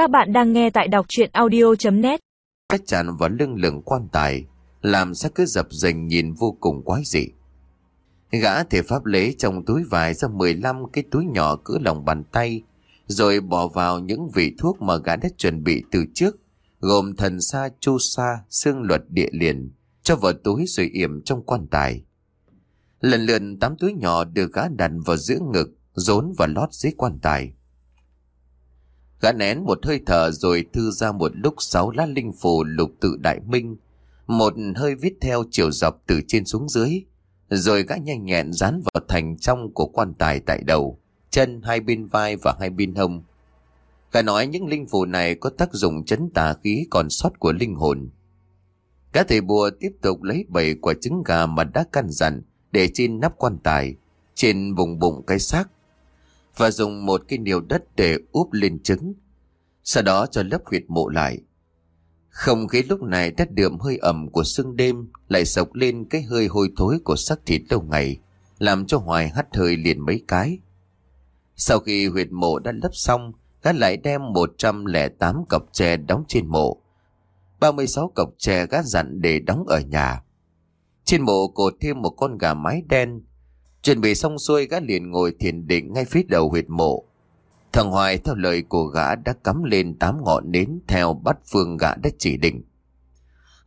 Các bạn đang nghe tại đọc chuyện audio.net Cách chặn vào lưng lửng quan tài, làm xác cứ dập dềnh nhìn vô cùng quái dị. Gã thể pháp lấy trong túi vải ra 15 cái túi nhỏ cỡ lòng bàn tay, rồi bỏ vào những vị thuốc mà gã đã chuẩn bị từ trước, gồm thần sa, chu sa, xương luật địa liền, cho vào túi rồi yểm trong quan tài. Lần lượt tám túi nhỏ được gã đặt vào giữa ngực, rốn và lót dưới quan tài. Gã nén một hơi thở rồi thư ra một lúc sáu lá linh phù lục tự đại minh, một hơi viết theo chiều dọc từ trên xuống dưới, rồi gã nhanh nhẹn dán vào thành trong của quan tài tại đầu, chân hai bên vai và hai bên hông. Gã nói những linh phù này có tác dụng chấn tà khí còn sót của linh hồn. Gã thầy bùa tiếp tục lấy bảy quả trứng gà mà đã căn dặn để trên nắp quan tài, trên vùng bụng cái xác và dùng một cái niều đất để úp lên trứng. Sau đó cho lấp huyệt mộ lại. Không khí lúc này đã đượm hơi ẩm của sương đêm lại sộc lên cái hơi hôi thối của xác thịt lâu ngày, làm cho Hoài hắt hơi liền mấy cái. Sau khi huyệt mộ đã lấp xong, gã lại đem 108 cọc tre đóng trên mộ. 36 cọc tre gã dặn để đóng ở nhà. Trên mộ cột thêm một con gà mái đen. Chuẩn bị xong xuôi gã liền ngồi thiền định ngay phía đầu huyệt mộ. Thằng Hoài theo lời của gã đã cắm lên tám ngọn nến theo bắt phương gã đã chỉ định.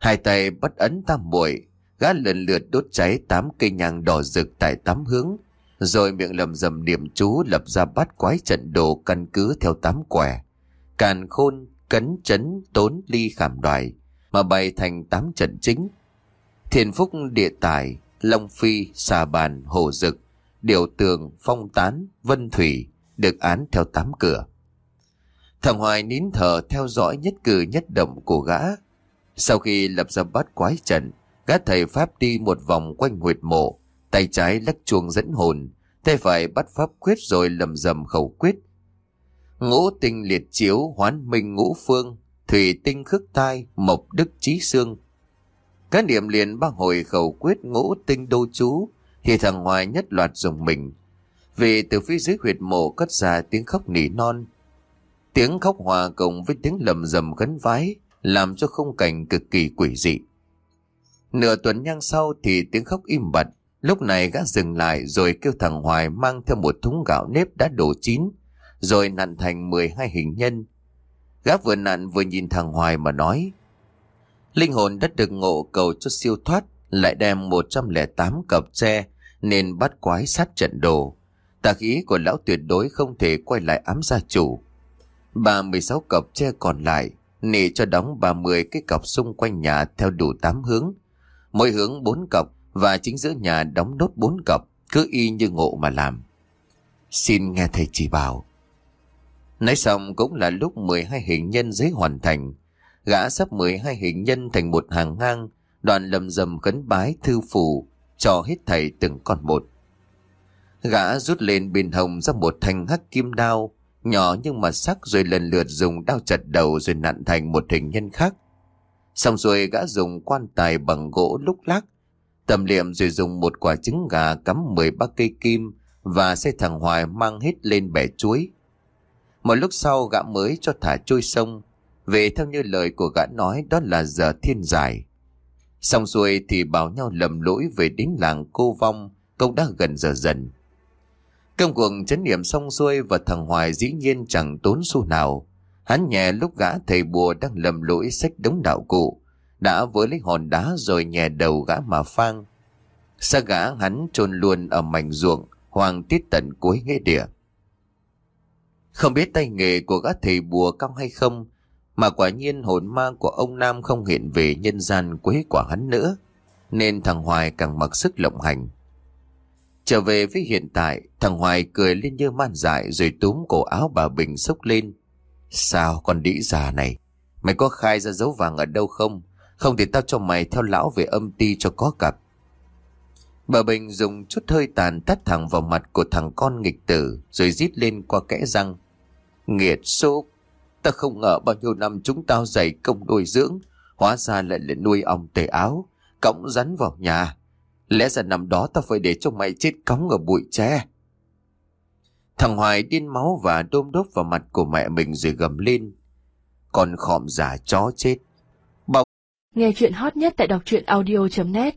Hai tay bắt ấn tam muội gã lần lượt đốt cháy tám cây nhang đỏ rực tại tám hướng, rồi miệng lầm rầm niệm chú lập ra bát quái trận đồ căn cứ theo tám quẻ. Càn khôn, cấn chấn, tốn, ly khảm đoài, mà bày thành tám trận chính. Thiền phúc địa tài, long phi, xà bàn, hồ dực, điều tường, phong tán, vân thủy, được án theo tám cửa. Thằng Hoài nín thở theo dõi nhất cử nhất động của gã. Sau khi lập ra bát quái trận, gã thầy Pháp đi một vòng quanh huyệt mộ, tay trái lắc chuông dẫn hồn, tay phải bắt pháp quyết rồi lầm rầm khẩu quyết. Ngũ tinh liệt chiếu hoán minh ngũ phương, thủy tinh khước tai, mộc đức trí xương. Cá niệm liền ba hồi khẩu quyết ngũ tinh đô chú, thì thằng Hoài nhất loạt dùng mình, vì từ phía dưới huyệt mộ cất ra tiếng khóc nỉ non. Tiếng khóc hòa cùng với tiếng lầm rầm khấn vái, làm cho không cảnh cực kỳ quỷ dị. Nửa tuần nhang sau thì tiếng khóc im bặt, lúc này gã dừng lại rồi kêu thằng Hoài mang theo một thúng gạo nếp đã đổ chín, rồi nặn thành 12 hình nhân. Gã vừa nặn vừa nhìn thằng Hoài mà nói, Linh hồn đã được ngộ cầu cho siêu thoát, lại đem 108 cặp tre nên bắt quái sát trận đồ. Tà khí của lão tuyệt đối không thể quay lại ám gia chủ. 36 cặp tre còn lại, nị cho đóng 30 cái cọc xung quanh nhà theo đủ 8 hướng. Mỗi hướng 4 cọc và chính giữa nhà đóng nốt 4 cọc, cứ y như ngộ mà làm. Xin nghe thầy chỉ bảo. Nói xong cũng là lúc 12 hình nhân giấy hoàn thành. Gã sắp 12 hình nhân thành một hàng ngang, đoàn lầm rầm khấn bái thư phủ, cho hết thầy từng con một. Gã rút lên bên hồng ra một thanh hắc kim đao, nhỏ nhưng mà sắc rồi lần lượt dùng đao chặt đầu rồi nặn thành một hình nhân khác. Xong rồi gã dùng quan tài bằng gỗ lúc lắc, tầm liệm rồi dùng một quả trứng gà cắm 13 cây kim và xe thằng Hoài mang hết lên bẻ chuối. Một lúc sau gã mới cho thả trôi sông, về theo như lời của gã nói đó là giờ thiên giải. Xong xuôi thì bảo nhau lầm lỗi về đến làng cô vong, cũng đã gần giờ dần. Công cuộc chấn niệm xong xuôi và thằng Hoài dĩ nhiên chẳng tốn xu nào. Hắn nhẹ lúc gã thầy bùa đang lầm lỗi sách đống đạo cụ, đã với lấy hòn đá rồi nhẹ đầu gã mà phang. xa gã hắn trôn luôn ở mảnh ruộng, hoàng tiết tận cuối nghĩa địa. Không biết tay nghề của gã thầy bùa cao hay không, mà quả nhiên hồn ma của ông Nam không hiện về nhân gian quấy quả hắn nữa, nên thằng Hoài càng mặc sức lộng hành. Trở về với hiện tại, thằng Hoài cười lên như man dại rồi túm cổ áo bà Bình sốc lên. Sao con đĩ già này? Mày có khai ra dấu vàng ở đâu không? Không thì tao cho mày theo lão về âm ti cho có cặp. Bà Bình dùng chút hơi tàn tắt thẳng vào mặt của thằng con nghịch tử rồi rít lên qua kẽ răng. Nghiệt xúc! Ta không ngờ bao nhiêu năm chúng tao dày công nuôi dưỡng, hóa ra lại là nuôi ong tề áo, cõng rắn vào nhà. Lẽ ra năm đó tao phải để cho mày chết cống ở bụi tre. Thằng Hoài điên máu và đôm đốt vào mặt của mẹ mình rồi gầm lên. còn khọm giả chó chết. Nghe chuyện hot nhất tại đọc truyện audio.net